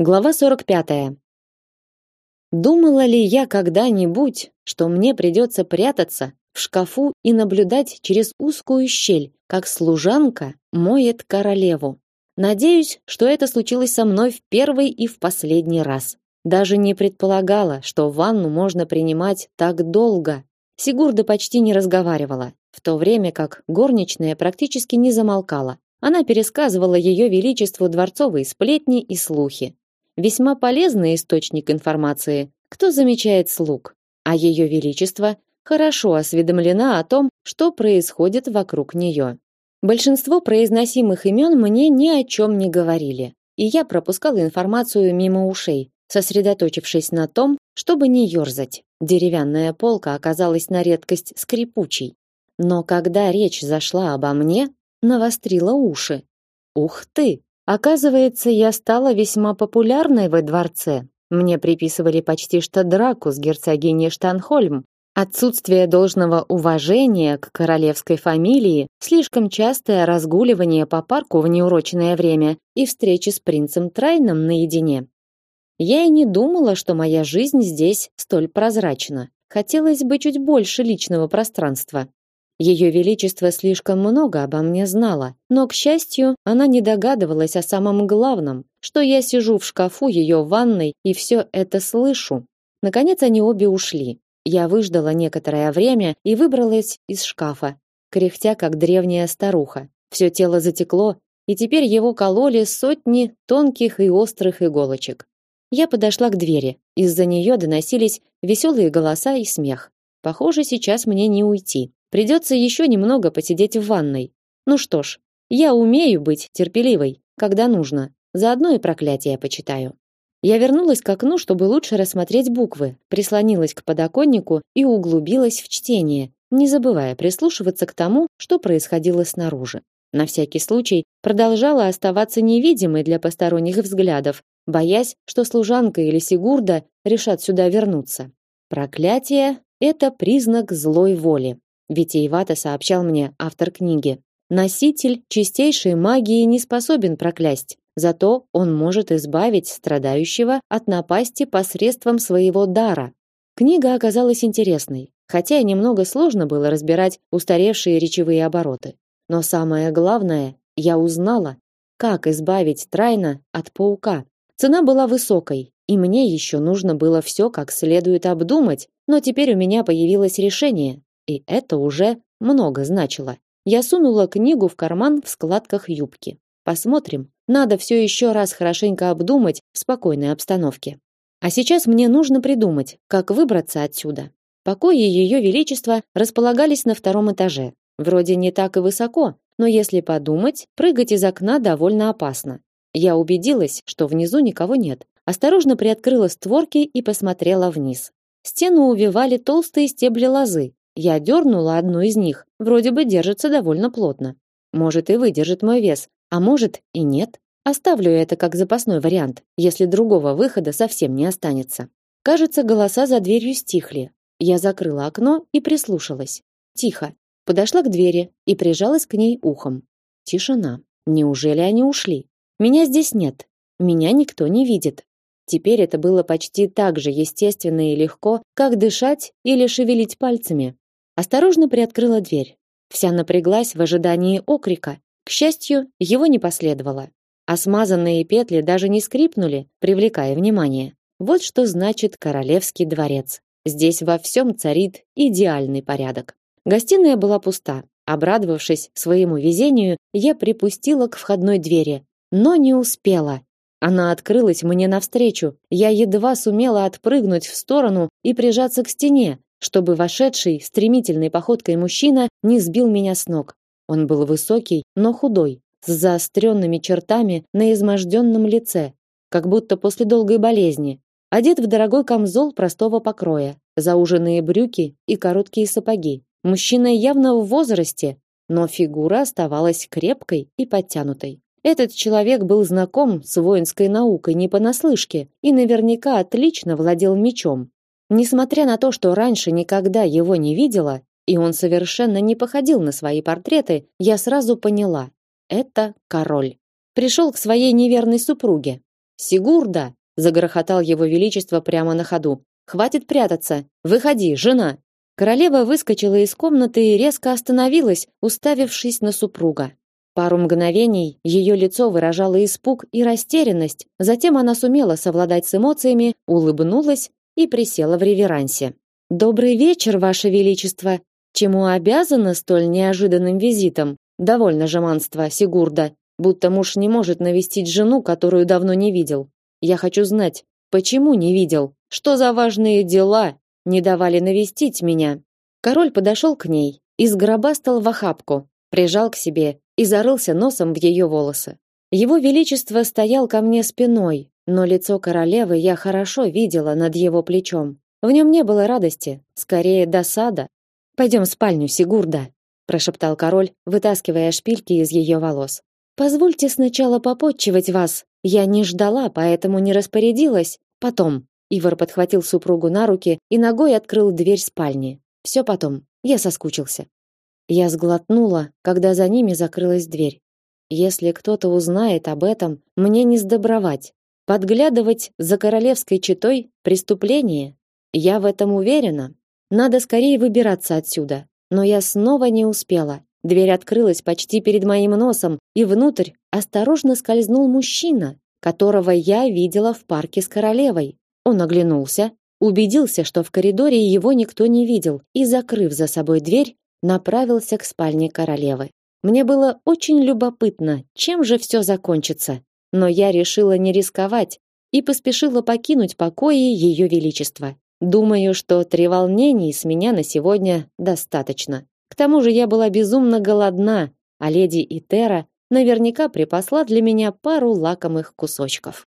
Глава 45. Думала ли я когда-нибудь, что мне придется прятаться в шкафу и наблюдать через узкую щель, как служанка моет королеву? Надеюсь, что это случилось со мной в первый и в последний раз. Даже не предполагала, что ванну можно принимать так долго. Сигурда почти не разговаривала, в то время как горничная практически не замолкала. Она пересказывала ее величеству дворцовые сплетни и слухи весьма полезный источник информации. Кто замечает слуг? А ее величество хорошо осведомлена о том, что происходит вокруг нее. Большинство произносимых имен мне ни о чем не говорили, и я пропускала информацию мимо ушей, сосредоточившись на том, чтобы не ерзать. Деревянная полка оказалась на редкость скрипучей. Но когда речь зашла обо мне, навострила уши. Ух ты! Оказывается, я стала весьма популярной во дворце. Мне приписывали почти что драку с герцогиней Штанхольм. Отсутствие должного уважения к королевской фамилии, слишком частое разгуливание по парку в неурочное время и встречи с принцем Трайном наедине. Я и не думала, что моя жизнь здесь столь прозрачна. Хотелось бы чуть больше личного пространства. Ее величество слишком много обо мне знала, но к счастью, она не догадывалась о самом главном, что я сижу в шкафу ее ванной и все это слышу. Наконец они обе ушли. Я выждала некоторое время и выбралась из шкафа, кряхтя как древняя старуха. Все тело затекло, и теперь его кололи сотни тонких и острых иголочек. Я подошла к двери. Из-за нее доносились веселые голоса и смех. Похоже, сейчас мне не уйти. Придется еще немного посидеть в ванной. Ну что ж, я умею быть терпеливой, когда нужно. Заодно и проклятие почитаю. Я вернулась к окну, чтобы лучше рассмотреть буквы, прислонилась к подоконнику и углубилась в чтение, не забывая прислушиваться к тому, что происходило снаружи. На всякий случай продолжала оставаться невидимой для посторонних взглядов, боясь, что служанка или Сигурда решат сюда вернуться. Проклятие это признак злой воли. Витиевато сообщал мне автор книги. Носитель чистейшей магии не способен проклясть, зато он может избавить страдающего от напасти посредством своего дара. Книга оказалась интересной, хотя немного сложно было разбирать устаревшие речевые обороты. Но самое главное, я узнала, как избавить Трайна от паука. Цена была высокой, и мне еще нужно было все как следует обдумать, но теперь у меня появилось решение, и это уже много значило. Я сунула книгу в карман в складках юбки. Посмотрим. Надо все еще раз хорошенько обдумать в спокойной обстановке. А сейчас мне нужно придумать, как выбраться отсюда. Покои ее величества располагались на втором этаже. Вроде не так и высоко, но если подумать, прыгать из окна довольно опасно. Я убедилась, что внизу никого нет. Осторожно приоткрыла створки и посмотрела вниз. Стену увивали толстые стебли лозы, я дернула одну из них, вроде бы держится довольно плотно. Может и выдержит мой вес, а может и нет. Оставлю это как запасной вариант, если другого выхода совсем не останется. Кажется, голоса за дверью стихли. Я закрыла окно и прислушалась. Тихо. Подошла к двери и прижалась к ней ухом. Тишина. Неужели они ушли? Меня здесь нет. Меня никто не видит. Теперь это было почти так же естественно и легко, как дышать или шевелить пальцами. Осторожно приоткрыла дверь. Вся напряглась в ожидании окрика. К счастью, его не последовало. А смазанные петли даже не скрипнули, привлекая внимание. Вот что значит королевский дворец. Здесь во всем царит идеальный порядок. Гостиная была пуста. Обрадовавшись своему везению, я припустила к входной двери, но не успела. Она открылась мне навстречу. Я едва сумела отпрыгнуть в сторону и прижаться к стене, чтобы вошедший стремительной походкой мужчина не сбил меня с ног. Он был высокий, но худой, с заостренными чертами на изможденном лице, как будто после долгой болезни. Одет в дорогой камзол простого покроя, зауженные брюки и короткие сапоги. Мужчина явно в возрасте, но фигура оставалась крепкой и подтянутой. Этот человек был знаком с воинской наукой не понаслышке и наверняка отлично владел мечом. Несмотря на то, что раньше никогда его не видела, и он совершенно не походил на свои портреты, я сразу поняла: это король. Пришел к своей неверной супруге. Сигурда, загрохотал его величество прямо на ходу. Хватит прятаться. Выходи, жена. Королева выскочила из комнаты и резко остановилась, уставившись на супруга. Пару мгновений ее лицо выражало испуг и растерянность, затем она сумела совладать с эмоциями, улыбнулась и присела в реверансе. Добрый вечер, ваше величество. Чему обязана столь неожиданным визитом? Довольно жеманство Сигурда, будто муж не может навестить жену, которую давно не видел. Я хочу знать, почему не видел? Что за важные дела не давали навестить меня? Король подошел к ней и сгробастал в охапку, прижал к себе и зарылся носом в ее волосы. Его величество стоял ко мне спиной, но лицо королевы я хорошо видела над его плечом. В нем не было радости, скорее досада. Пойдем в спальню, Сигурда, прошептал король, вытаскивая шпильки из ее волос. Позвольте сначала попотчевать вас. Я не ждала, поэтому не распорядилась. Потом Ивар подхватил супругу на руки и ногой открыл дверь спальни. Все потом. Я соскучился. Я сглотнула, когда за ними закрылась дверь. Если кто-то узнает об этом, мне не сдобровать. Подглядывать за королевской четой преступление. Я в этом уверена. Надо скорее выбираться отсюда. Но я снова не успела. Дверь открылась почти перед моим носом, и внутрь осторожно скользнул мужчина, которого я видела в парке с королевой. Он оглянулся, убедился, что в коридоре его никто не видел, и закрыв за собой дверь, направился к спальне королевы. Мне было очень любопытно, чем же все закончится, но я решила не рисковать и поспешила покинуть покои ее величества. Думаю, что треволнений с меня на сегодня достаточно. К тому же я была безумно голодна, а леди Итера наверняка припасла для меня пару лакомых кусочков.